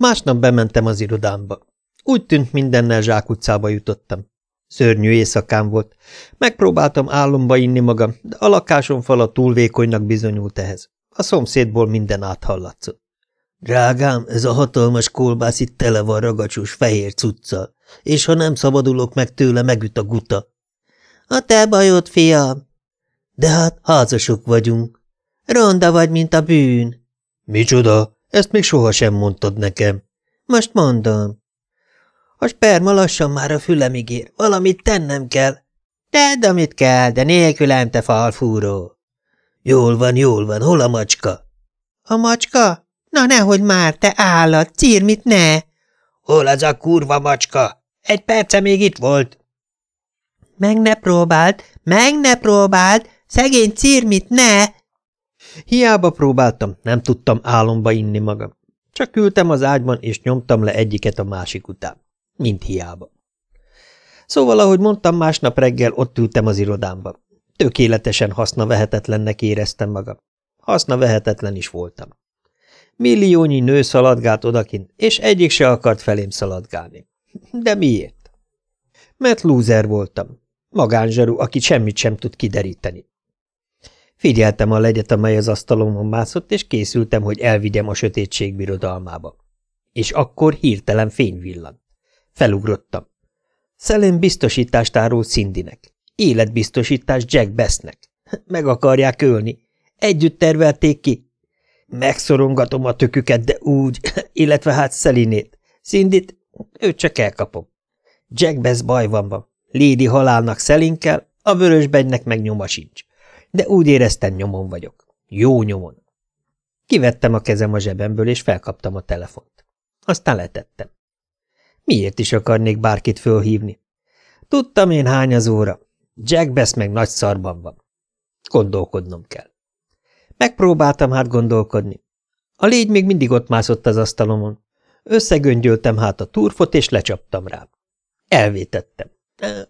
Másnap bementem az irodámba. Úgy tűnt, mindennel zsákutcába jutottam. Szörnyű éjszakám volt. Megpróbáltam álomba inni magam, de a lakásom fala túl vékonynak bizonyult ehhez. A szomszédból minden áthallatszott. Drágám, ez a hatalmas kolbász itt tele van ragacsos fehér cuccal, és ha nem szabadulok meg tőle, megüt a guta. A te bajod, fiam. De hát házasok vagyunk. Ronda vagy, mint a bűn. Micsoda? Ezt még sohasem mondtad nekem. Most mondom. A sperma lassan már a fülemig ér. Valamit tennem kell. Tedd, amit kell, de nélkülem, te falfúró. Jól van, jól van. Hol a macska? A macska? Na nehogy már, te állat, círmit ne! Hol az a kurva macska? Egy perce még itt volt. Meg ne próbáld, meg ne próbáld, szegény círmit ne! Hiába próbáltam, nem tudtam álomba inni magam. Csak ültem az ágyban, és nyomtam le egyiket a másik után. Mind hiába. Szóval, ahogy mondtam, másnap reggel ott ültem az irodámban. Tökéletesen hasznavehetetlennek éreztem magam. Hasznavehetetlen is voltam. Milliónyi nő szaladgált odakint, és egyik se akart felém szaladgálni. De miért? Mert lúzer voltam. Magánzsaru, aki semmit sem tud kideríteni. Figyeltem a legyet, amely az asztalomon mászott, és készültem, hogy elvigyem a sötétség birodalmába. És akkor hirtelen fény villant. Felugrottam. Szelén biztosítást árul Cindynek. Életbiztosítás Jack Bestnek. Meg akarják ölni. Együtt tervelték ki. Megszorongatom a töküket, de úgy, illetve hát Szelinét. Szindit, őt csak elkapom. Jack Bess bajban Lady halálnak Szelinkkel, a vörösbegynek meg nyoma sincs. De úgy éreztem, nyomon vagyok. Jó nyomon. Kivettem a kezem a zsebemből, és felkaptam a telefont. Aztán letettem. Miért is akarnék bárkit fölhívni? Tudtam én hány az óra. Jack Bess meg nagy szarban van. Gondolkodnom kell. Megpróbáltam hát gondolkodni. A légy még mindig ott mászott az asztalomon. Összegöngyöltem hát a turfot, és lecsaptam rá. Elvétettem.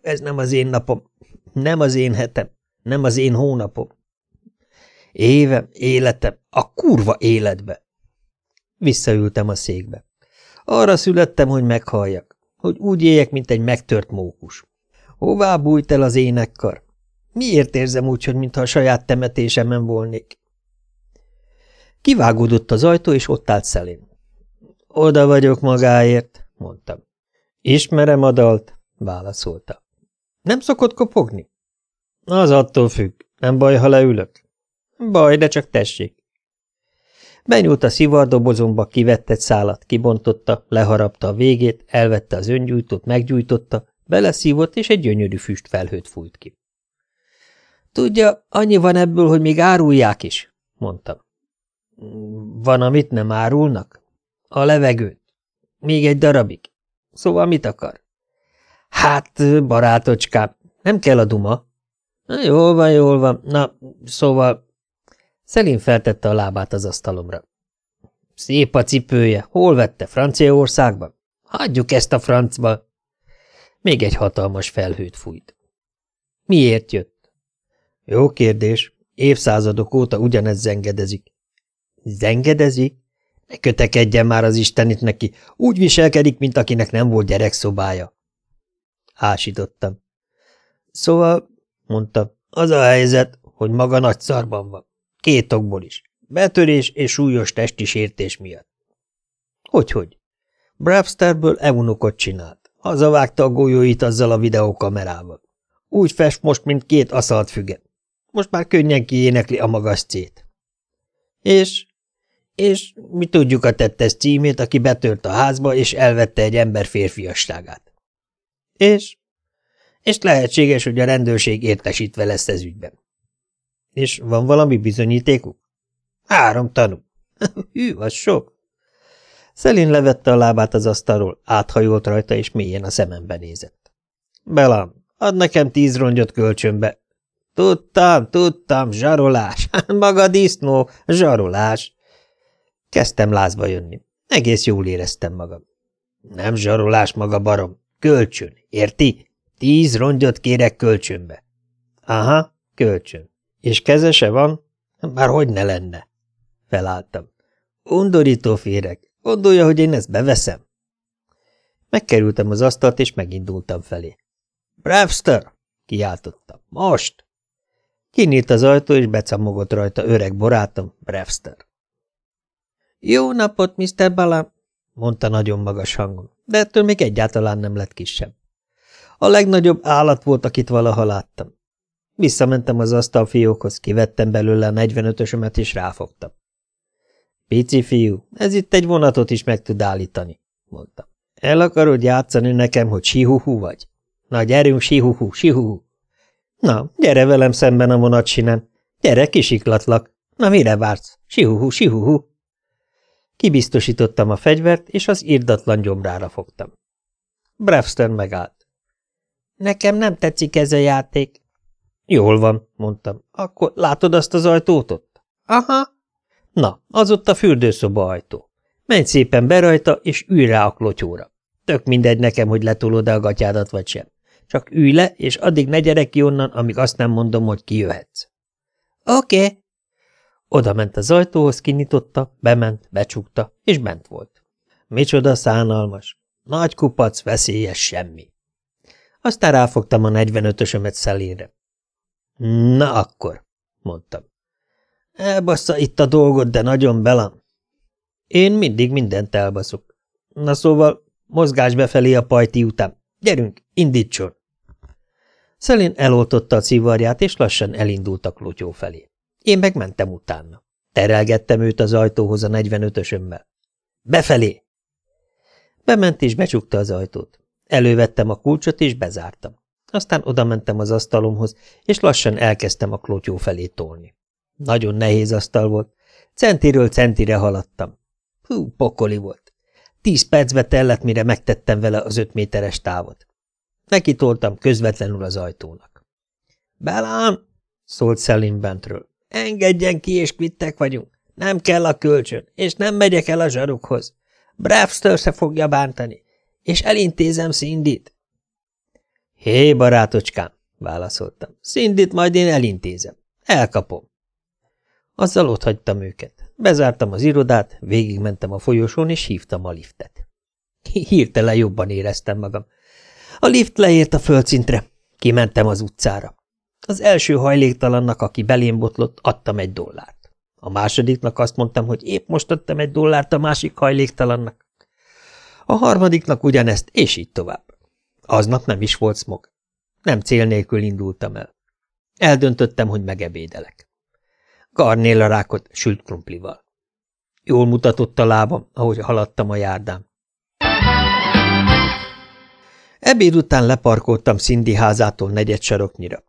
Ez nem az én napom, nem az én hetem, nem az én hónapom. Évem, életem, a kurva életbe. Visszaültem a székbe. Arra születtem, hogy meghalljak, hogy úgy éljek, mint egy megtört mókus. Hová bújt el az énekkar? Miért érzem úgy, hogy mintha a saját temetésemen volnék? Kivágódott az ajtó, és ott állt szelén. Oda vagyok magáért, mondtam. Ismerem a dalt, válaszolta. Nem szokott kopogni? Az attól függ. Nem baj, ha leülök? Baj, de csak tessék. Benyúlt a szivardobozomba, kivett egy szálat, kibontotta, leharapta a végét, elvette az öngyújtót, meggyújtotta, beleszívott, és egy gyönyörű füst felhőt fújt ki. Tudja, annyi van ebből, hogy még árulják is, mondtam. Van, amit nem árulnak? A levegőt. Még egy darabig. Szóval mit akar? Hát, barátocskám, nem kell a duma. Na, jól van, jól van. Na, szóval... Szelin feltette a lábát az asztalomra. Szép a cipője. Hol vette? Franciaországban? Hagyjuk ezt a francba. Még egy hatalmas felhőt fújt. Miért jött? Jó kérdés. Évszázadok óta ugyanez zengedezik. Zengedezik? Ne kötekedjen már az istenit neki. Úgy viselkedik, mint akinek nem volt gyerekszobája. Ásítottam. Szóval, mondta, az a helyzet, hogy maga nagy szarban van. Két okból is. Betörés és súlyos testi sértés miatt. Hogyhogy? Brabsterből evunokot csinált. Hazavágta a golyóit azzal a videókamerával. Úgy fest most, mint két aszalt füge. Most már könnyen kiénekli a magas cét. És? És mi tudjuk a tettes címét, aki betört a házba, és elvette egy ember férfiasságát. És? És lehetséges, hogy a rendőrség értesítve lesz ez ügyben. És van valami bizonyítékuk? Három tanú. Hű, az sok. Szelin levette a lábát az asztalról, áthajolt rajta, és mélyen a szemembe nézett. Belam, ad nekem tíz rongyot kölcsönbe. Tudtam, tudtam, zsarolás. Maga disznó, zsarolás. Kezdtem lázba jönni. Egész jól éreztem magam. Nem zsarolás maga barom. Kölcsön, érti? Tíz rongyot kérek kölcsönbe. Aha, kölcsön. És kezese van? Már hogy ne lenne? Felálltam. Undorító féreg. Gondolja, hogy én ezt beveszem? Megkerültem az asztalt, és megindultam felé. Brewster! kiáltottam. Most! Kinyílt az ajtó, és becamogott rajta öreg barátom, Brewster. Jó napot, Mr. Balam! mondta nagyon magas hangon, de ettől még egyáltalán nem lett kisebb. A legnagyobb állat volt, akit valaha láttam. Visszamentem az asztalfiókhoz, kivettem belőle a 45-ösömet, és ráfogtam. Pici fiú, ez itt egy vonatot is meg tud állítani, mondtam. El akarod játszani nekem, hogy sihuhu vagy? Na, gyerünk, sihuhu, sihuhu. Na, gyere velem szemben a vonat sinem. Gyere, kisiklatlak. Na, mire vársz? Sihuhu, sihuhu. Kibiztosítottam a fegyvert, és az irdatlan gyomrára fogtam. Brewster megállt. Nekem nem tetszik ez a játék. Jól van, mondtam. Akkor látod azt az ajtót ott? Aha. Na, az ott a fürdőszoba ajtó. Menj szépen be rajta, és ülj rá a klotyóra. Tök mindegy nekem, hogy letolod-e a gatyádat vagy sem. Csak ülj le, és addig ne gyere ki onnan, amíg azt nem mondom, hogy kijöhetsz. Oké. Okay. Oda ment az ajtóhoz, kinyitotta, bement, becsukta, és bent volt. Micsoda szánalmas. Nagy kupac, veszélyes semmi. Aztán ráfogtam a 45-ösömet szelére. Na akkor, mondtam. Elbassza itt a dolgot, de nagyon belam. Én mindig mindent elbaszok. Na szóval, mozgás befelé a pajti után. Gyerünk, indítson! Szelén eloltotta a civarját, és lassan elindult a klotyó felé. Én meg mentem utána. Terelgettem őt az ajtóhoz a 45-ösömmel. Befelé! Bement és becsukta az ajtót. Elővettem a kulcsot, és bezártam. Aztán odamentem az asztalomhoz, és lassan elkezdtem a klotyó felé tolni. Nagyon nehéz asztal volt. Centiről centire haladtam. Hú, pokoli volt. Tíz percbe tellett, mire megtettem vele az öt méteres távot. Neki toltam közvetlenül az ajtónak. – Belám! – szólt Szelim bentről. – Engedjen ki, és kvittek vagyunk. Nem kell a kölcsön, és nem megyek el a zsarukhoz. Bravster se fogja bántani, és elintézem Szindit. – Hé, barátocskám! – válaszoltam. – Szindit majd én elintézem. Elkapom. Azzal otthagytam őket. Bezártam az irodát, végigmentem a folyosón, és hívtam a liftet. Hirtelen jobban éreztem magam. A lift leért a földszintre. Kimentem az utcára. Az első hajléktalannak, aki belém botlott, adtam egy dollárt. A másodiknak azt mondtam, hogy épp most adtam egy dollárt a másik hajléktalannak. A harmadiknak ugyanezt, és így tovább. Aznap nem is volt smog. Nem cél nélkül indultam el. Eldöntöttem, hogy megebédelek. Garnél a rákot sült krumplival. Jól mutatott a lábam, ahogy haladtam a járdán. Ebéd után leparkoltam Cindy házától negyed saroknyira.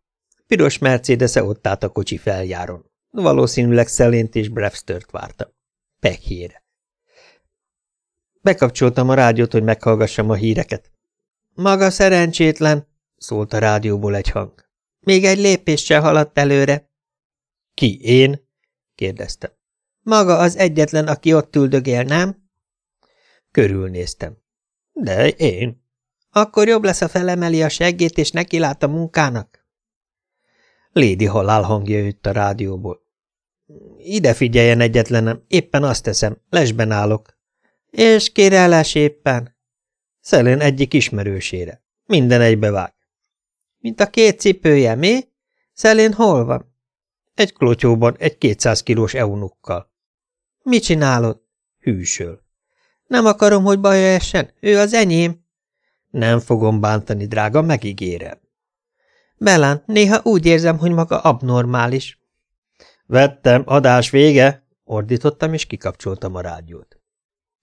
Piros mercedes ott állt a kocsi feljáron. Valószínűleg Szelént és Brewstert várta. Pekjére. Bekapcsoltam a rádiót, hogy meghallgassam a híreket. Maga szerencsétlen, szólt a rádióból egy hang. Még egy lépéssel haladt előre. Ki, én? kérdeztem. Maga az egyetlen, aki ott üldögél, nem? Körülnéztem. De én. Akkor jobb lesz, a felemeli a seggét, és neki lát a munkának? Lédi halál hangja jött a rádióból. Ide figyeljen egyetlenem, éppen azt teszem, lesben állok. És kérelás éppen? Szelén egyik ismerősére. Minden egybevág. Mint a két cipője, mi? Szelén hol van? Egy klotyóban, egy kétszáz kilós eunukkal. Mit csinálod? Hűsöl. Nem akarom, hogy baja essen, ő az enyém. Nem fogom bántani, drága, megígérem. Belán, néha úgy érzem, hogy maga abnormális. Vettem, adás vége, ordítottam, és kikapcsoltam a rádiót.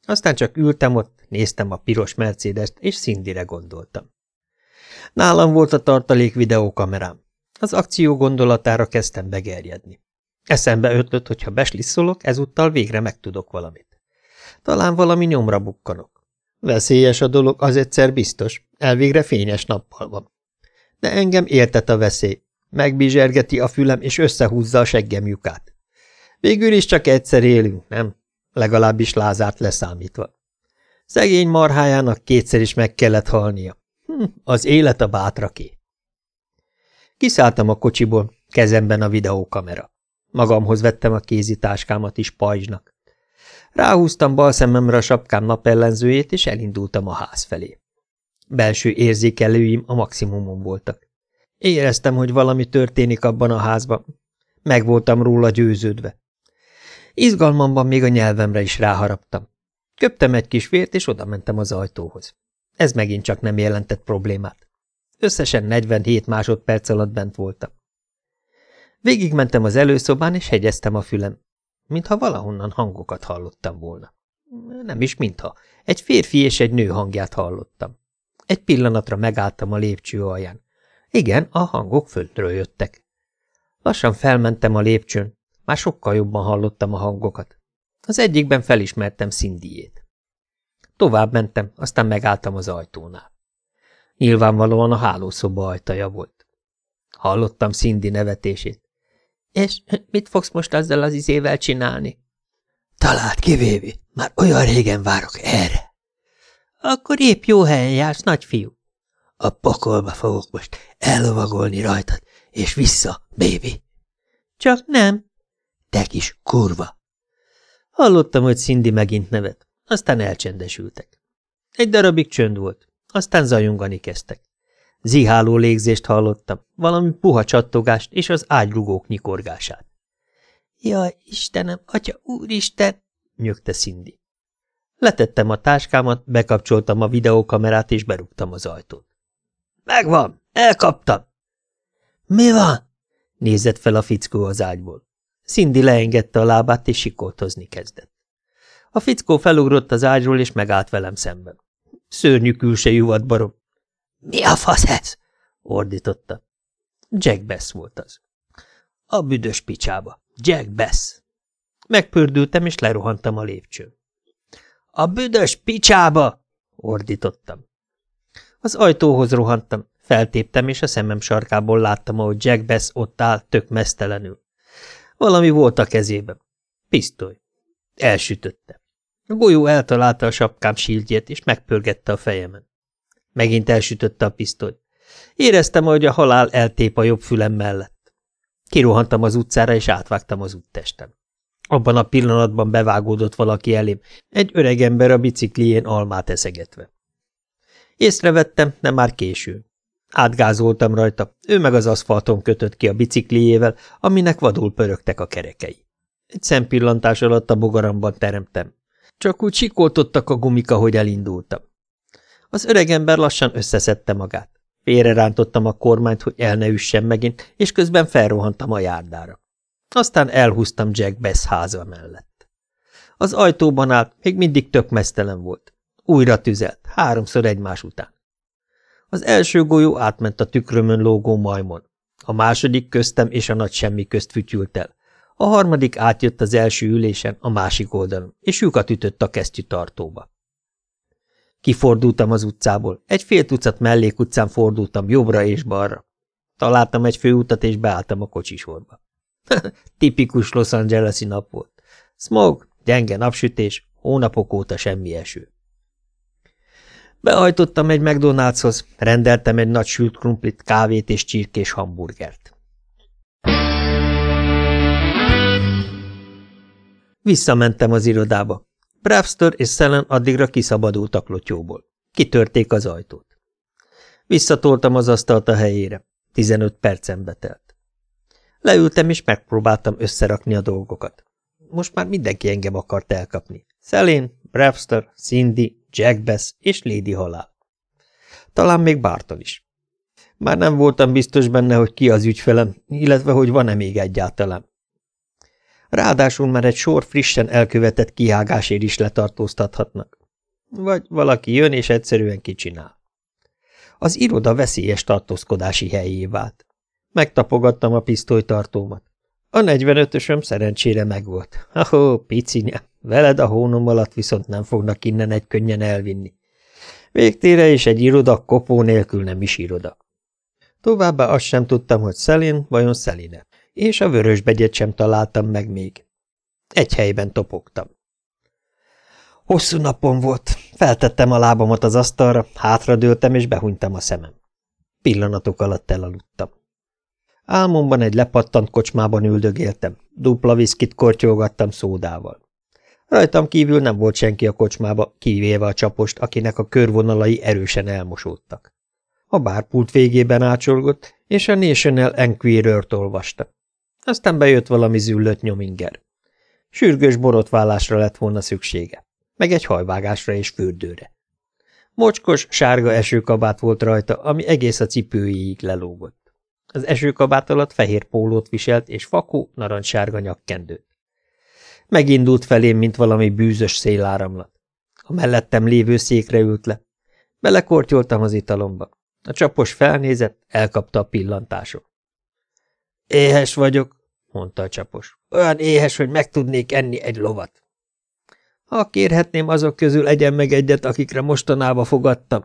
Aztán csak ültem ott, néztem a piros mercedes és Szindire gondoltam. Nálam volt a tartalék videókamerám. Az akció gondolatára kezdtem begerjedni. Eszembe ötlött, hogy ha beslisszolok, ezúttal végre megtudok valamit. Talán valami nyomra bukkanok. Veszélyes a dolog, az egyszer biztos, elvégre fényes nappal van. De engem értet a veszély. Megbizsergeti a fülem, és összehúzza a seggem lyukát. Végül is csak egyszer élünk, nem? Legalábbis Lázát leszámítva. Szegény marhájának kétszer is meg kellett halnia. Hm, az élet a bátraké. Kiszálltam a kocsiból, kezemben a videókamera. Magamhoz vettem a kézitáskámat is pajzsnak. Ráhúztam bal szememre a sapkám napellenzőjét, és elindultam a ház felé. Belső érzékelőim a maximumon voltak. Éreztem, hogy valami történik abban a házban. Meg voltam róla győződve. Izgalmamban még a nyelvemre is ráharaptam. Köptem egy kis vért, és oda mentem az ajtóhoz. Ez megint csak nem jelentett problémát. Összesen 47 másodperc alatt bent voltam. Végigmentem az előszobán, és hegyeztem a fülem, mintha valahonnan hangokat hallottam volna. Nem is mintha. Egy férfi és egy nő hangját hallottam. Egy pillanatra megálltam a lépcső alján. Igen, a hangok földről jöttek. Lassan felmentem a lépcsőn, már sokkal jobban hallottam a hangokat. Az egyikben felismertem Szindiét. Tovább mentem, aztán megálltam az ajtónál. Nyilvánvalóan a hálószoba ajtaja volt. Hallottam Szindi nevetését. És mit fogsz most ezzel az izével csinálni? Talált kivévi, már olyan régen várok erre. Akkor épp jó helyen jársz, nagyfiú. A pokolba fogok most ellovagolni rajtad, és vissza, bébi. Csak nem. Te kis kurva. Hallottam, hogy Cindy megint nevet, aztán elcsendesültek. Egy darabig csönd volt, aztán zajongani kezdtek. Ziháló légzést hallottam, valami puha csattogást és az ágyrugók nyikorgását. Jaj, Istenem, atya úristen! nyögte Cindy. Letettem a táskámat, bekapcsoltam a videókamerát és berúgtam az ajtót. Megvan, elkaptam. Mi van? Nézett fel a fickó az ágyból. Cindy leengedte a lábát és sikoltozni kezdett. A fickó felugrott az ágyról és megállt velem szemben. Szörnyű külsejű vadbarom, mi a fasz ez? ordította. Jack Bass volt az. A büdös picsába. Jack Bass. Megpördültem, és lerohantam a lépcsőn. A büdös picsába! ordítottam. Az ajtóhoz rohantam, feltéptem, és a szemem sarkából láttam, ahogy Jack Bass ott áll, tök mesztelenül. Valami volt a kezében. Pisztoly. Elsütötte. A golyó eltalálta a sapkám síldjét, és megpörgette a fejemen. Megint elsütötte a pisztolyt. Éreztem, hogy a halál eltép a jobb fülem mellett. Kirohantam az utcára, és átvágtam az úttestem. Abban a pillanatban bevágódott valaki elém, egy öreg ember a biciklién almát eszegetve. Észrevettem, de már késő. Átgázoltam rajta, ő meg az aszfalton kötött ki a bicikliével, aminek vadul pörögtek a kerekei. Egy szempillantás alatt a bogaramban teremtem. Csak úgy sikoltottak a gumika, hogy elindultam. Az öregember lassan összeszedte magát. Félre rántottam a kormányt, hogy el ne üssen megint, és közben felrohantam a járdára. Aztán elhúztam Jack Bess háza mellett. Az ajtóban állt, még mindig tök mesztelen volt. Újra tüzelt, háromszor egymás után. Az első golyó átment a tükrömön lógó majmon. A második köztem és a nagy semmi közt fütyült el. A harmadik átjött az első ülésen, a másik oldalon, és lyukat ütött a kesztyű tartóba. Kifordultam az utcából, egy fél tucat mellékutcán fordultam jobbra és balra. Találtam egy főutat, és beálltam a kocsisorba. Tipikus Los Angeles-i nap volt. Smog, gyenge napsütés, hónapok óta semmi eső. Behajtottam egy McDonald'shoz, rendeltem egy nagy sült krumplit, kávét és csirkés hamburgert. Visszamentem az irodába. Bravster és Szelen addigra kiszabadultak lotyóból. Kitörték az ajtót. Visszatoltam az asztalt a helyére. Tizenöt percen betelt. Leültem és megpróbáltam összerakni a dolgokat. Most már mindenki engem akart elkapni. Szelén, Bravster, Cindy, Jack Bass és Lady Halál. Talán még Barton is. Már nem voltam biztos benne, hogy ki az ügyfelem, illetve hogy van-e még egyáltalán. Ráadásul már egy sor frissen elkövetett kihágásért is letartóztathatnak. Vagy valaki jön és egyszerűen kicsinál. Az iroda veszélyes tartózkodási helyé vált. Megtapogattam a pisztolytartómat. A 45-ösöm szerencsére megvolt. Ahó, picinya, veled a hónom alatt viszont nem fognak innen egy könnyen elvinni. Végtére is egy iroda kopó nélkül nem is iroda. Továbbá azt sem tudtam, hogy Szelin vajon Szeline és a vörösbegyet sem találtam meg még. Egy helyben topogtam. Hosszú napom volt. Feltettem a lábamat az asztalra, hátradőltem és behunytam a szemem. Pillanatok alatt elaludtam. Álmomban egy lepattant kocsmában üldögéltem, dupla viszkit kortyolgattam szódával. Rajtam kívül nem volt senki a kocsmába, kivéve a csapost, akinek a körvonalai erősen elmosódtak. A bárpult végében ácsolgott, és a National Enquirer-t olvasta. Aztán bejött valami züllött nyominger. Sürgős borotválásra lett volna szüksége, meg egy hajvágásra és fürdőre. Mocskos, sárga esőkabát volt rajta, ami egész a cipőjéig lelógott. Az esőkabát alatt fehér pólót viselt és fakó, narancssárga nyakkendőt. Megindult felém, mint valami bűzös széláramlat. A mellettem lévő székre ült le. Belekortyoltam az italomba. A csapos felnézett, elkapta a pillantásom. Éhes vagyok, mondta a csapos. Olyan éhes, hogy meg tudnék enni egy lovat. Ha kérhetném, azok közül egyen meg egyet, akikre mostanában fogadtam,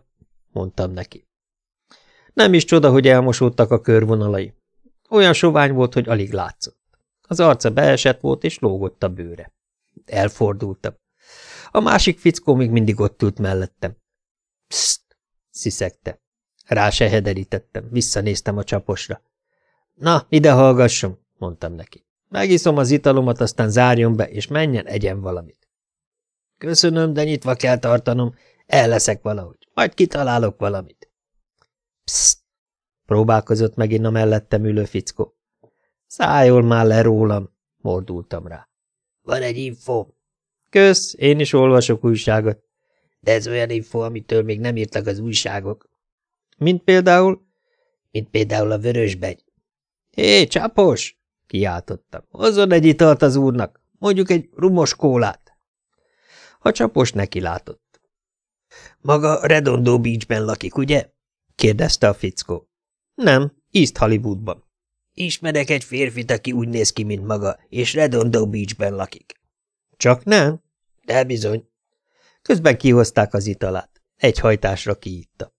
mondtam neki. Nem is csoda, hogy elmosódtak a körvonalai. Olyan sovány volt, hogy alig látszott. Az arca beesett volt, és lógott a bőre. Elfordultam. A másik fickó még mindig ott ült mellettem. Pszt! sziszegte. Rá se hederítettem, visszanéztem a csaposra. Na, ide hallgasson, mondtam neki. Megiszom az italomat, aztán zárjon be, és menjen, egyen valamit. Köszönöm, de nyitva kell tartanom, el leszek valahogy, majd kitalálok valamit. Pszt! próbálkozott megint a mellettem ülő fickó. Szájol már le rólam, mordultam rá. Van egy info. Kösz, én is olvasok újságot. De ez olyan info, amitől még nem írtak az újságok. Mint például? Mint például a vörösbegy. Hé, csapos! kiáltottam. Hozzon egy italt az úrnak, mondjuk egy rumos kólát. A csapos neki látott. Maga Redondo Beachben lakik, ugye? Kérdezte a fickó. Nem, East Hollywoodban. Ismerek egy férfit, aki úgy néz ki, mint maga, és Redondo Beachben lakik. Csak nem? De bizony. Közben kihozták az italát. Egy hajtásra kiitta.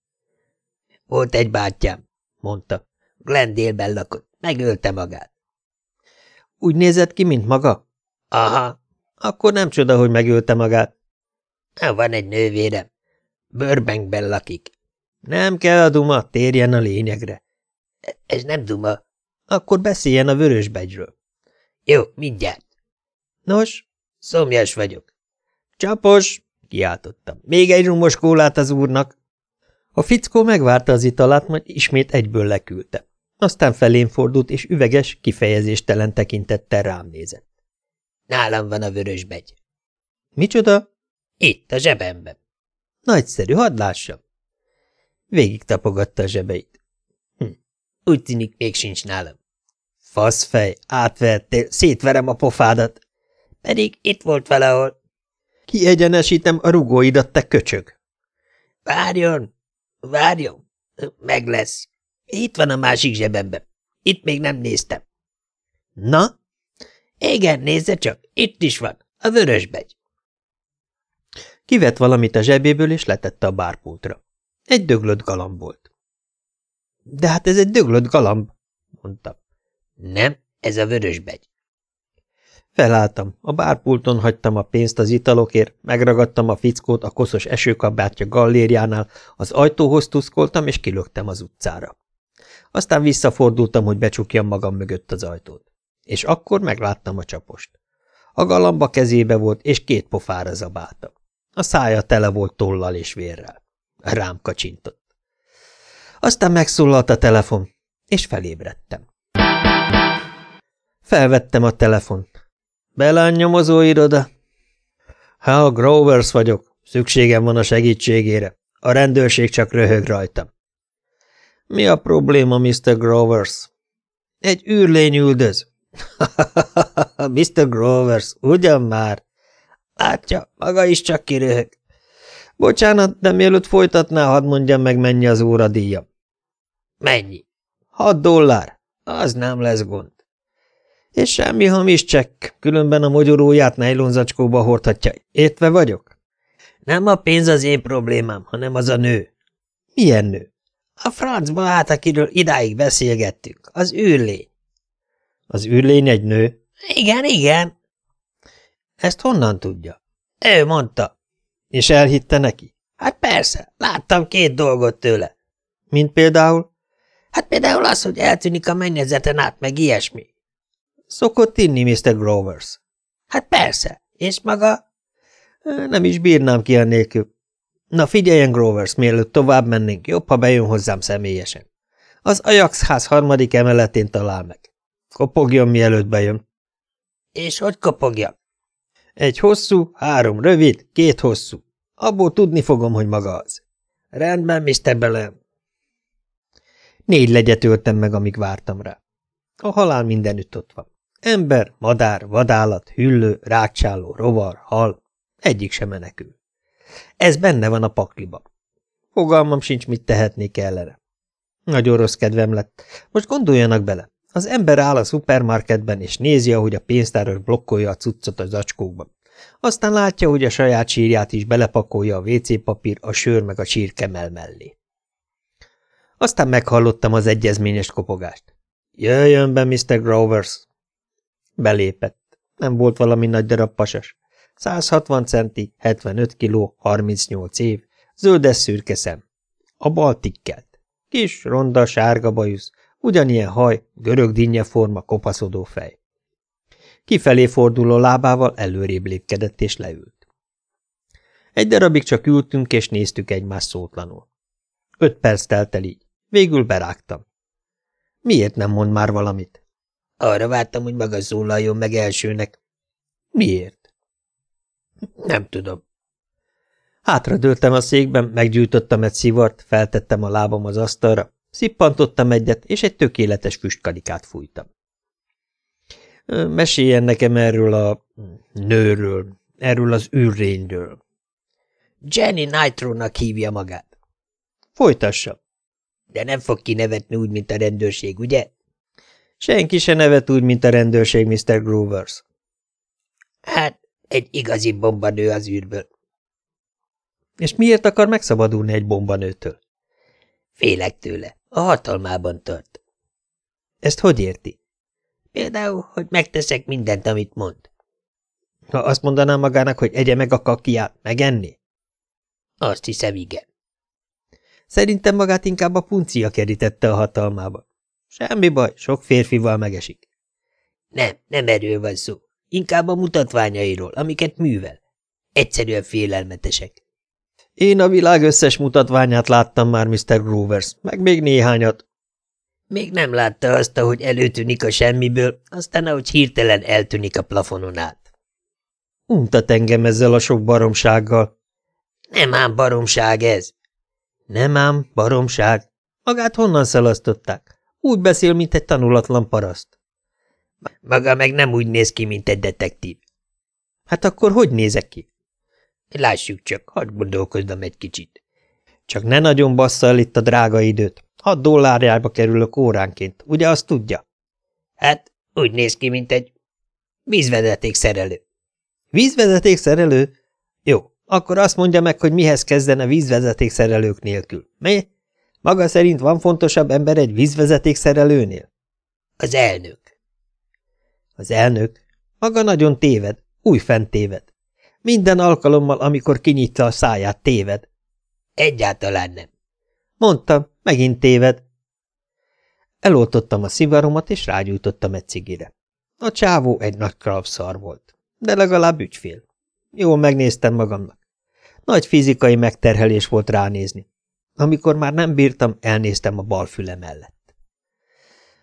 Volt egy bátyám, mondta. Glendale-ben lakott. Megölte magát. Úgy nézett ki, mint maga? Aha. Akkor nem csoda, hogy megölte magát. Van egy nővérem. Burbankben lakik. Nem kell a duma, térjen a lényegre. Ez nem duma. Akkor beszéljen a vörösbegyről. Jó, mindjárt. Nos? Szomjas vagyok. Csapos! kiáltottam. Még egy rumos kólát az úrnak. A fickó megvárta az italát, majd ismét egyből leküldte. Aztán felén fordult, és üveges, kifejezéstelen tekintettel rám nézett. Nálam van a vörösbegy. Micsoda? Itt, a zsebemben. Nagyszerű, hadd lássam. Végig tapogatta a zsebeit. Hm, úgy tűnik, még sincs nálam. Faszfej, átvertél, szétverem a pofádat. Pedig itt volt valahol. Kiegyenesítem a rugóidat, te köcsög. Várjon, várjon, meg lesz. Itt van a másik zsebemben. Itt még nem néztem. Na? Igen, nézze csak, itt is van, a vörösbegy. Kivett valamit a zsebéből, és letette a bárpultra. Egy döglött galamb volt. De hát ez egy döglött galamb, mondta. Nem, ez a vörösbegy. Felálltam, a bárpulton hagytam a pénzt az italokért, megragadtam a fickót a koszos esőkabátja gallériánál, az ajtóhoz tuszkoltam, és kilögtem az utcára. Aztán visszafordultam, hogy becsukjam magam mögött az ajtót. És akkor megláttam a csapost. A galamba kezébe volt, és két pofára zabálta. A szája tele volt tollal és vérrel. Rám kacsintott. Aztán megszólalt a telefon, és felébredtem. Felvettem a telefont. Belán nyomozó iroda? Ha, Grovers vagyok. Szükségem van a segítségére. A rendőrség csak röhög rajtam. Mi a probléma, Mr. Grovers? Egy űrlény üldöz. Mr. Grovers, ugyan már? Látja, maga is csak kiröhög. Bocsánat, de mielőtt folytatná, hadd mondjam meg, mennyi az óradíja. Mennyi? Hat dollár. Az nem lesz gond. És semmi hamis csekk, különben a mogyoróját nejlonzacskóba hordhatja. Értve vagyok? Nem a pénz az én problémám, hanem az a nő. Milyen nő? A francba át, akiről idáig beszélgettünk. Az űrlény. Az űrlény egy nő? Igen, igen. Ezt honnan tudja? Ő mondta. És elhitte neki? Hát persze, láttam két dolgot tőle. Mint például? Hát például az, hogy eltűnik a mennyezeten át, meg ilyesmi. Szokott inni, Mr. Grovers? Hát persze. És maga? Nem is bírnám ki nélkül. Na figyeljen, Grovers, mielőtt tovább mennénk, jobb, ha bejön hozzám személyesen. Az Ajax ház harmadik emeletén talál meg. Kopogjon, mielőtt bejön. És hogy kopogja? Egy hosszú, három rövid, két hosszú. Abból tudni fogom, hogy maga az. Rendben, Mr. Belen. Négy legyet öltem meg, amíg vártam rá. A halál mindenütt ott van. Ember, madár, vadállat, hüllő, rákcsáló, rovar, hal. Egyik sem menekül. Ez benne van a pakliba. Fogalmam sincs, mit tehetnék ellene. Nagyon rossz kedvem lett. Most gondoljanak bele. Az ember áll a szupermarketben, és nézi, ahogy a pénztáros blokkolja a cuccot a zacskókban. Aztán látja, hogy a saját sírját is belepakolja a papír, a sör meg a sírkemel mellé. Aztán meghallottam az egyezményes kopogást. Jöjjön be, Mr. Grovers! Belépett. Nem volt valami nagy darab pasas. 160 centi, 75 kiló, 38 év, zöldes szürke szem. A bal tikkelt. Kis, ronda, sárga bajusz, ugyanilyen haj, görög dinnye forma, kopaszodó fej. Kifelé forduló lábával előrébb lépkedett és leült. Egy darabig csak ültünk és néztük egymást szótlanul. Öt perc telt el így. Végül berágtam. Miért nem mond már valamit? Arra vártam, hogy maga szólaljon meg elsőnek. Miért? Nem tudom. Hátradőltem a székben, meggyújtottam egy szivart, feltettem a lábam az asztalra, szippantottam egyet, és egy tökéletes füstkarikát fújtam. Meséljen nekem erről a nőről, erről az űrrényről. Jenny Nitro-nak hívja magát. Folytassa. De nem fog kinevetni úgy, mint a rendőrség, ugye? Senki se nevet úgy, mint a rendőrség, Mr. Grovers. Hát, egy igazi bombanő az űrből. És miért akar megszabadulni egy bombanőtől? Félek tőle. A hatalmában tart. Ezt hogy érti? Például, hogy megteszek mindent, amit mond. Ha azt mondanám magának, hogy egye meg a kakiát, megenni? Azt hiszem, igen. Szerintem magát inkább a puncia kerítette a hatalmába. Semmi baj, sok férfival megesik. Nem, nem erről van szó. Inkább a mutatványairól, amiket művel. Egyszerűen félelmetesek. Én a világ összes mutatványát láttam már, Mr. Grovers, meg még néhányat. Még nem látta azt, ahogy előtűnik a semmiből, aztán ahogy hirtelen eltűnik a plafonon át. Untat engem ezzel a sok baromsággal. Nem ám baromság ez. Nem ám, baromság. Magát honnan szalasztották? Úgy beszél, mint egy tanulatlan paraszt. Maga meg nem úgy néz ki, mint egy detektív. Hát akkor hogy nézek ki? Lássuk csak, hadd gondolkozzam egy kicsit. Csak ne nagyon bassza el itt a drága időt. Hat dollárjába kerülök óránként, ugye azt tudja? Hát, úgy néz ki, mint egy vízvezeték szerelő. Vízvezeték szerelő? Jó, akkor azt mondja meg, hogy mihez kezdene vízvezeték szerelők nélkül. Mi? Maga szerint van fontosabb ember egy vízvezeték szerelőnél? Az elnök. Az elnök? Maga nagyon téved, újfent téved. Minden alkalommal, amikor kinyitja a száját, téved. Egyáltalán nem. Mondtam, megint téved. Eloltottam a szivaromat, és rágyújtottam egy cigire. A csávó egy nagy kralapszar volt, de legalább ügyfél. Jól megnéztem magamnak. Nagy fizikai megterhelés volt ránézni. Amikor már nem bírtam, elnéztem a bal füle mellett.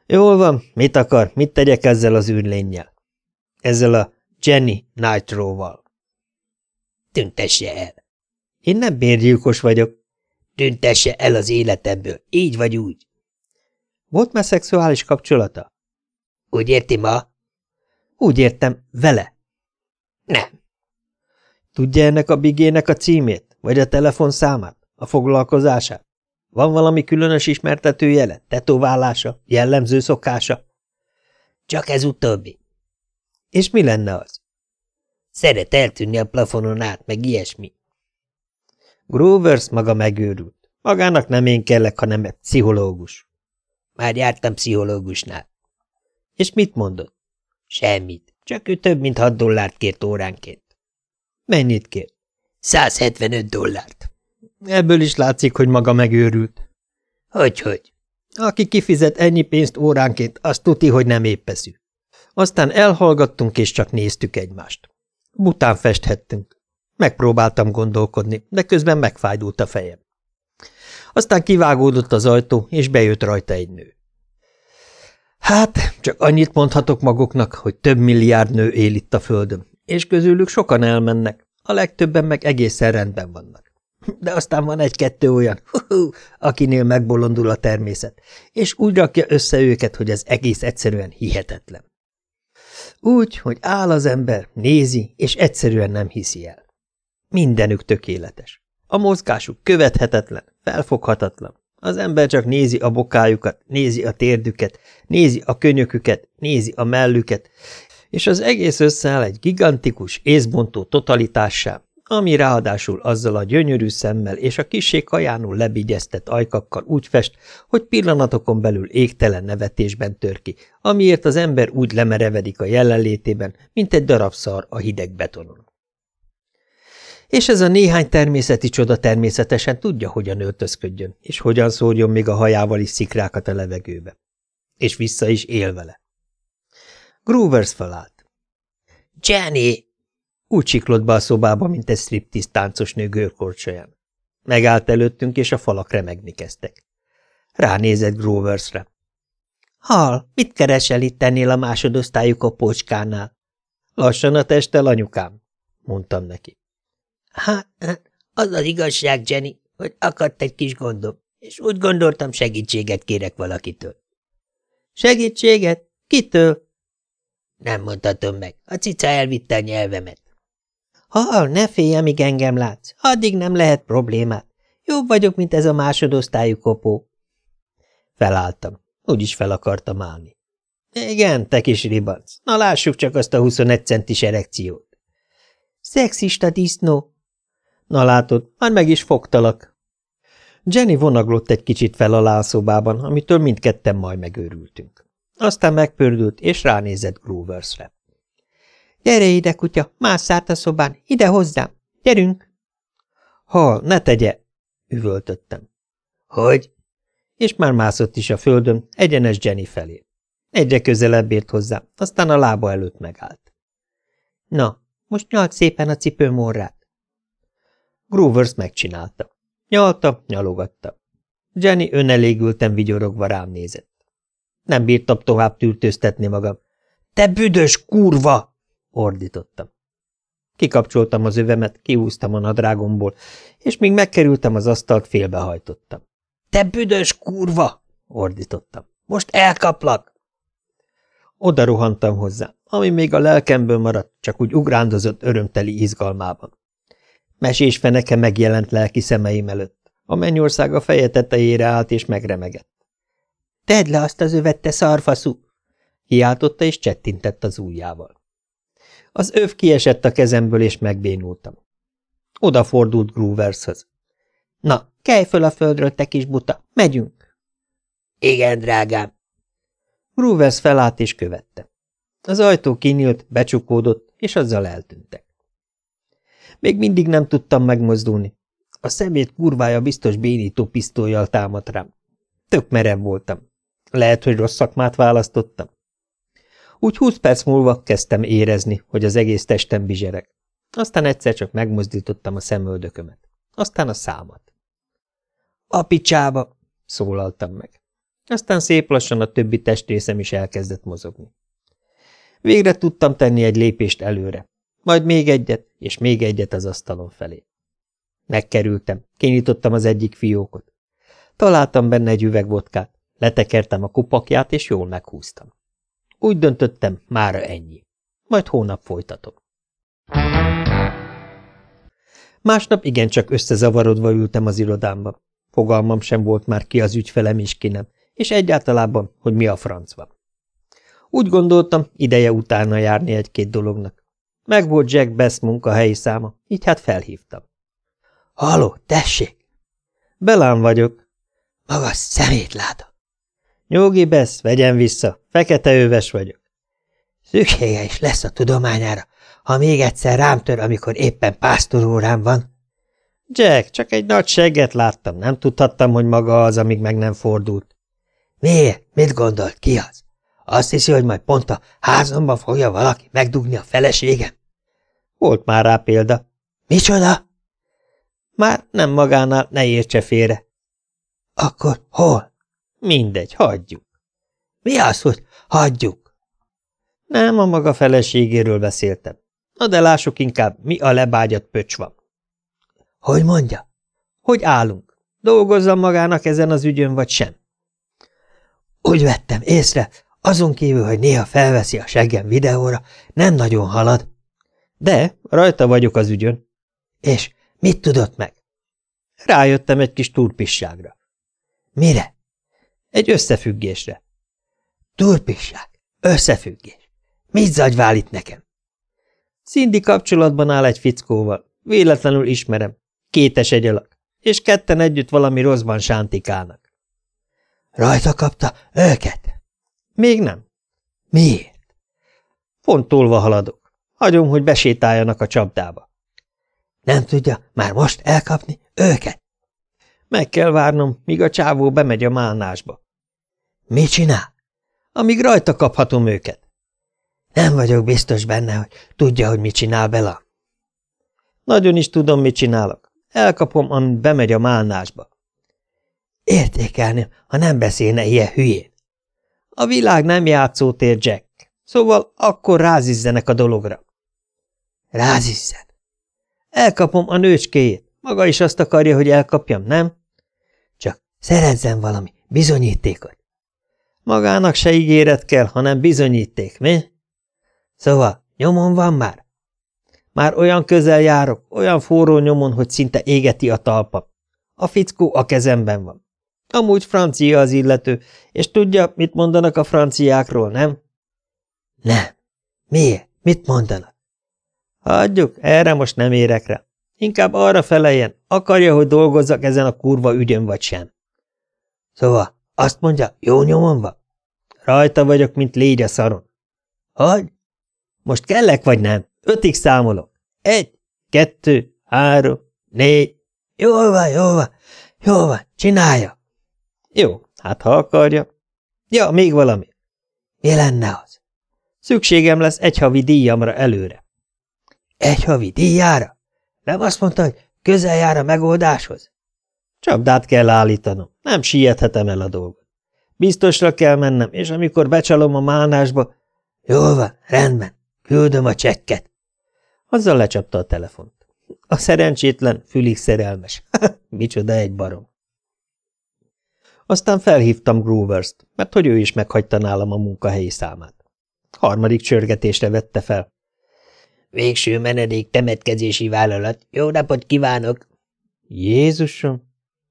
Jól van, mit akar, mit tegyek ezzel az űrlényel? Ezzel a Jenny Nitro-val. Tüntesse el. Én nem bérgyilkos vagyok. Tüntesse el az életemből, így vagy úgy. Volt már szexuális kapcsolata? Úgy érti ma? Úgy értem, vele. Nem. Tudja ennek a bigének a címét, vagy a telefonszámát, a foglalkozását? Van valami különös ismertetőjele, tetoválása, jellemző szokása? Csak ez utóbbi. És mi lenne az? Szeret eltűnni a plafonon át, meg ilyesmi. Grovers maga megőrült. Magának nem én kellek, hanem egy pszichológus. Már jártam pszichológusnál. És mit mondott? Semmit. Csak ő több mint 6 dollárt kért óránként. Mennyit kért? 175 dollárt. Ebből is látszik, hogy maga megőrült. Hogy-hogy? Aki kifizet ennyi pénzt óránként, azt tuti, hogy nem éppeszű. Aztán elhallgattunk, és csak néztük egymást. Bután festhettünk. Megpróbáltam gondolkodni, de közben megfájdult a fejem. Aztán kivágódott az ajtó, és bejött rajta egy nő. Hát, csak annyit mondhatok maguknak, hogy több milliárd nő él itt a földön, és közülük sokan elmennek, a legtöbben meg egészen rendben vannak. De aztán van egy-kettő olyan, hú, akinél megbolondul a természet, és úgy rakja össze őket, hogy ez egész egyszerűen hihetetlen. Úgy, hogy áll az ember, nézi, és egyszerűen nem hiszi el. Mindenük tökéletes. A mozgásuk követhetetlen, felfoghatatlan. Az ember csak nézi a bokájukat, nézi a térdüket, nézi a könyöküket, nézi a mellüket, és az egész összeáll egy gigantikus, észbontó totalitássá, ami ráadásul azzal a gyönyörű szemmel és a kissé kajánul lebigyeztett ajkakkal úgy fest, hogy pillanatokon belül égtelen nevetésben tör ki, amiért az ember úgy lemerevedik a jelenlétében, mint egy darab szar a hideg betonon. És ez a néhány természeti csoda természetesen tudja, hogyan öltözködjön, és hogyan szórjon még a hajával is szikrákat a levegőbe. És vissza is él vele. Groovers felállt. – Jenny! Úgy siklott be a szobába, mint egy striptiz táncos nő görkorcsolyán. Megállt előttünk, és a falak remegni kezdtek. Ránézett Groversre. – Hal, mit keresel itt ennél a másodosztályú kopócskánál? – Lassan a testel, anyukám – mondtam neki. Hát, az az igazság, Jenny, hogy akadt egy kis gondom, és úgy gondoltam, segítséget kérek valakitől. Segítséget? Kitől? Nem mondhatom meg. A cica elvitte a nyelvemet. Ha, ne félj, amíg engem látsz. Addig nem lehet problémát. Jobb vagyok, mint ez a másodosztályú kopó. Felálltam. Úgyis fel akartam állni. Igen, te kis ribanc. Na lássuk csak azt a 21 centis erekciót. Szexista disznó, Na látod, már meg is fogtalak. Jenny vonaglott egy kicsit fel a szobában, amitől mindketten majd megőrültünk. Aztán megpördült, és ránézett Grooversre. Gyere ide, kutya, mász át a szobán, ide hozzám, gyerünk! Ha, ne tegye, üvöltöttem. Hogy? És már mászott is a földön, egyenes Jenny felé. Egyre közelebb ért hozzá, aztán a lába előtt megállt. Na, most nyalt szépen a cipőmorrát. Groovers megcsinálta. Nyalta, nyalogatta. Jenny önelégülten vigyorogva rám nézett. Nem bírtam tovább tűrtőztetni magam. – Te büdös kurva! – ordítottam. Kikapcsoltam az övemet, kihúztam a nadrágomból, és míg megkerültem az asztalt, félbehajtottam. – Te büdös kurva! – ordítottam. – Most elkaplak! Oda rohantam hozzá, ami még a lelkemből maradt, csak úgy ugrándozott örömteli izgalmában. Mesés feneke megjelent lelki szemeim előtt. A mennyország a feje tetejére állt és megremegett. – Tedd le azt az övet, te szarfaszú! – kiáltotta és csettintett az ujjával. Az öv kiesett a kezemből, és megbénultam. Odafordult Groovershoz. – Na, kelj föl a földről, te kis buta, megyünk! – Igen, drágám! Groovers felállt és követte. Az ajtó kinyílt, becsukódott, és azzal eltűntek. Még mindig nem tudtam megmozdulni. A szemét kurvája biztos bénító pisztolyjal támadt rám. Tök merev voltam. Lehet, hogy rossz szakmát választottam. Úgy húsz perc múlva kezdtem érezni, hogy az egész testem bizsereg. Aztán egyszer csak megmozdítottam a szemöldökömet. Aztán a számat. A picsába! szólaltam meg. Aztán szép lassan a többi testrészem is elkezdett mozogni. Végre tudtam tenni egy lépést előre. Majd még egyet, és még egyet az asztalon felé. Megkerültem, kinyitottam az egyik fiókot. Találtam benne egy üveg vodkát, letekertem a kupakját, és jól meghúztam. Úgy döntöttem, mára ennyi. Majd hónap folytatom. Másnap igencsak összezavarodva ültem az irodámba. Fogalmam sem volt már ki az ügyfelem is ki nem, és egyáltalában, hogy mi a franc. Úgy gondoltam, ideje utána járni egy-két dolognak. Meg volt Jack Bess munkahelyi száma, így hát felhívtam. – Haló, tessék! – Belán vagyok. – Magas szemétláda! – Nyugi, Bess, vegyen vissza, fekete öves vagyok. – Szüksége is lesz a tudományára, ha még egyszer rám tör, amikor éppen pásztorórám van. – Jack, csak egy nagy segget láttam, nem tudhattam, hogy maga az, amíg meg nem fordult. – Miért? Mit gondolt, ki az? Azt hiszi, hogy majd pont a házamban fogja valaki megdugni a feleségem? Volt már rá példa. Micsoda? Már nem magánál, ne értse félre. Akkor hol? Mindegy, hagyjuk. Mi az, hogy hagyjuk? Nem a maga feleségéről beszéltem. Na de lássuk inkább, mi a lebágyat pöcs van. Hogy mondja? Hogy állunk? Dolgozzam magának ezen az ügyön, vagy sem? Úgy vettem észre, azon kívül, hogy néha felveszi a seggem videóra, nem nagyon halad. De, rajta vagyok az ügyön. És mit tudott meg? Rájöttem egy kis turpisságra. Mire? Egy összefüggésre. Turpisság, összefüggés. Mit zagyvál itt nekem? Cindy kapcsolatban áll egy fickóval. Véletlenül ismerem. Kétes egy alak. És ketten együtt valami rosszban sántikálnak. Rajta kapta őket? Még nem. Miért? Fontolva haladok. Hagyom, hogy besétáljanak a csapdába. Nem tudja már most elkapni őket? Meg kell várnom, míg a csávó bemegy a málnásba. Mit csinál? Amíg rajta kaphatom őket. Nem vagyok biztos benne, hogy tudja, hogy mit csinál Bela. Nagyon is tudom, mit csinálok. Elkapom, amint bemegy a málnásba. Értékelném, ha nem beszélne ilyen hülyén. A világ nem játszótér, Jack. Szóval akkor rázizzenek a dologra. Rázizzen. Elkapom a nőcskéjét. Maga is azt akarja, hogy elkapjam, nem? Csak szerezzen valami bizonyítékot. Magának se ígéret kell, hanem bizonyíték, mi? Szóval nyomon van már? Már olyan közel járok, olyan forró nyomon, hogy szinte égeti a talpa. A fickó a kezemben van. Amúgy francia az illető, és tudja, mit mondanak a franciákról, nem? Nem. Miért? Mit mondanak? Hagyjuk, erre most nem érek rá. Inkább arra feleljen, akarja, hogy dolgozzak ezen a kurva ügyön, vagy sem. Szóval azt mondja, jó nyomon van? Rajta vagyok, mint légy a szaron. Hogy? Most kellek, vagy nem? Ötig számolok. Egy, kettő, három, négy. Jól van, jól van, jól van, csinálja. Jó, hát ha akarja. Ja, még valami. Mi lenne az? Szükségem lesz egy havi díjamra előre. Egy havi díjára? Nem azt mondta, hogy közel jár a megoldáshoz? Csapdát kell állítanom, nem siethetem el a dolgot. Biztosra kell mennem, és amikor becsalom a málnásba... Jól van, rendben, küldöm a csekket. Azzal lecsapta a telefont. A szerencsétlen, fülig szerelmes. Micsoda egy barom. Aztán felhívtam Grovers-t, mert hogy ő is meghagyta nálam a munkahelyi számát. Harmadik csörgetésre vette fel. Végső menedék temetkezési vállalat. Jó napot kívánok! Jézusom!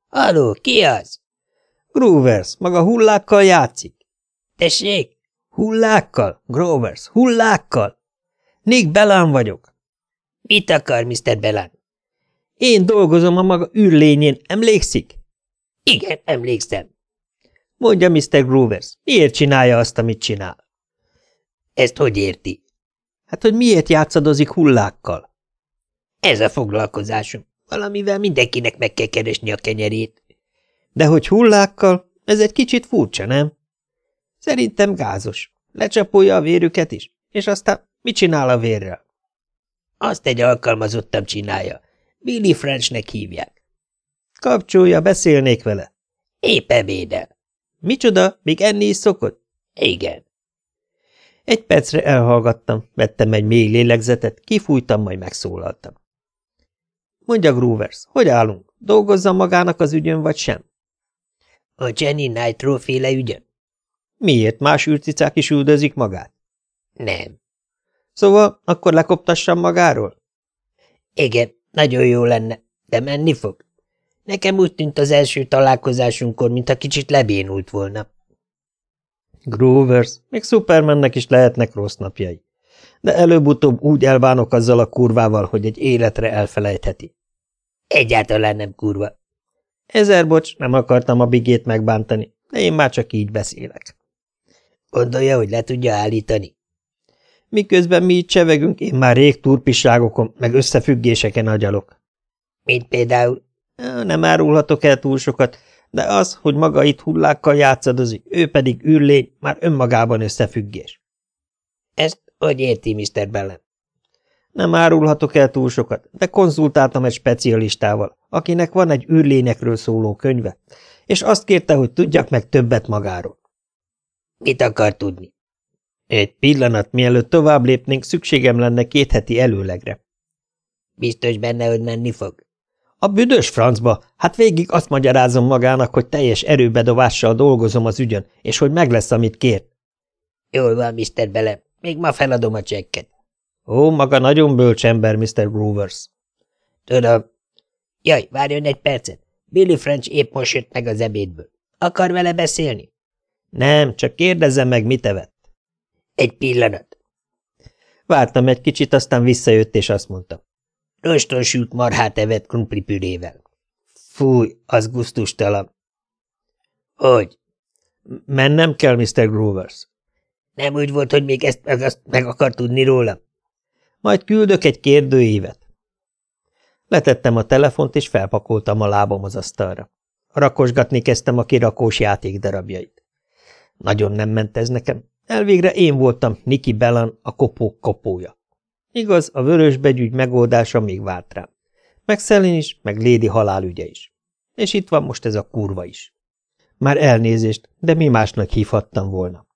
Halló, ki az? Grovers, maga hullákkal játszik? Tessék? Hullákkal, Grovers, hullákkal! Nick Belan vagyok. Mit akar, Mr. Belan? Én dolgozom a maga űrlényén, emlékszik? Igen, emlékszem. Mondja, Mr. Grovers, miért csinálja azt, amit csinál? Ezt hogy érti? Hát, hogy miért játszadozik hullákkal? Ez a foglalkozásom. Valamivel mindenkinek meg kell keresni a kenyerét. De hogy hullákkal, ez egy kicsit furcsa, nem? Szerintem gázos. Lecsapolja a vérüket is, és aztán mit csinál a vérrel? Azt egy alkalmazottam csinálja. Billy Frenchnek hívják. Kapcsolja, beszélnék vele. Épp ebédel. Micsoda, még enni is szokott? Igen. Egy percre elhallgattam, vettem egy mély lélegzetet, kifújtam, majd megszólaltam. Mondja, Groovers, hogy állunk? Dolgozzam magának az ügyön, vagy sem? A Jenny Nitro féle ügyön? Miért más űrcicák is üldözik magát? Nem. Szóval akkor lekoptassam magáról? Igen, nagyon jó lenne, de menni fog. Nekem úgy tűnt az első találkozásunkkor, mintha kicsit lebénult volna. Groovers, még Supermannek is lehetnek rossz napjai. De előbb-utóbb úgy elbánok azzal a kurvával, hogy egy életre elfelejtheti. Egyáltalán nem kurva. Ezer bocs, nem akartam a bigét megbántani, de én már csak így beszélek. Gondolja, hogy le tudja állítani? Miközben mi itt csevegünk, én már rég turpisságokon, meg összefüggéseken agyalok. Mint például? Nem árulhatok el túl sokat, de az, hogy maga itt hullákkal játszadozik, ő pedig űrlény, már önmagában összefüggés. Ezt hogy érti, Mr. Bellen? Nem árulhatok el túl sokat, de konzultáltam egy specialistával, akinek van egy űrlényekről szóló könyve, és azt kérte, hogy tudjak meg többet magáról. Mit akar tudni? Egy pillanat, mielőtt tovább lépnénk, szükségem lenne két heti előlegre. Biztos benne, hogy menni fog? A büdös francba, hát végig azt magyarázom magának, hogy teljes erőbedobással dolgozom az ügyön, és hogy meg lesz, amit kér. Jól van, Mr. Bele, még ma feladom a csekket. Ó, maga nagyon bölcs ember, Mr. Grovers. Tudom. Jaj, várjon egy percet. Billy French épp most jött meg az ebédből. Akar vele beszélni? Nem, csak kérdezzem meg, mit evett. Egy pillanat. Vártam egy kicsit, aztán visszajött, és azt mondta. Sült marhát evett krumplipürével. Fúj, az guztustalan. Hogy? Mennem kell, Mr. Grovers. Nem úgy volt, hogy még ezt meg, azt meg akar tudni róla? Majd küldök egy kérdőívet. Letettem a telefont, és felpakoltam a lábam az asztalra. Rakosgatni kezdtem a kirakós játékdarabjait. Nagyon nem ment ez nekem. Elvégre én voltam Niki Bellan, a kopók kopója. Igaz, a vörös begyügy megoldása még várt rám. Meg Szelin is, meg Lédi halálügye is. És itt van most ez a kurva is. Már elnézést, de mi másnak hívhattam volna.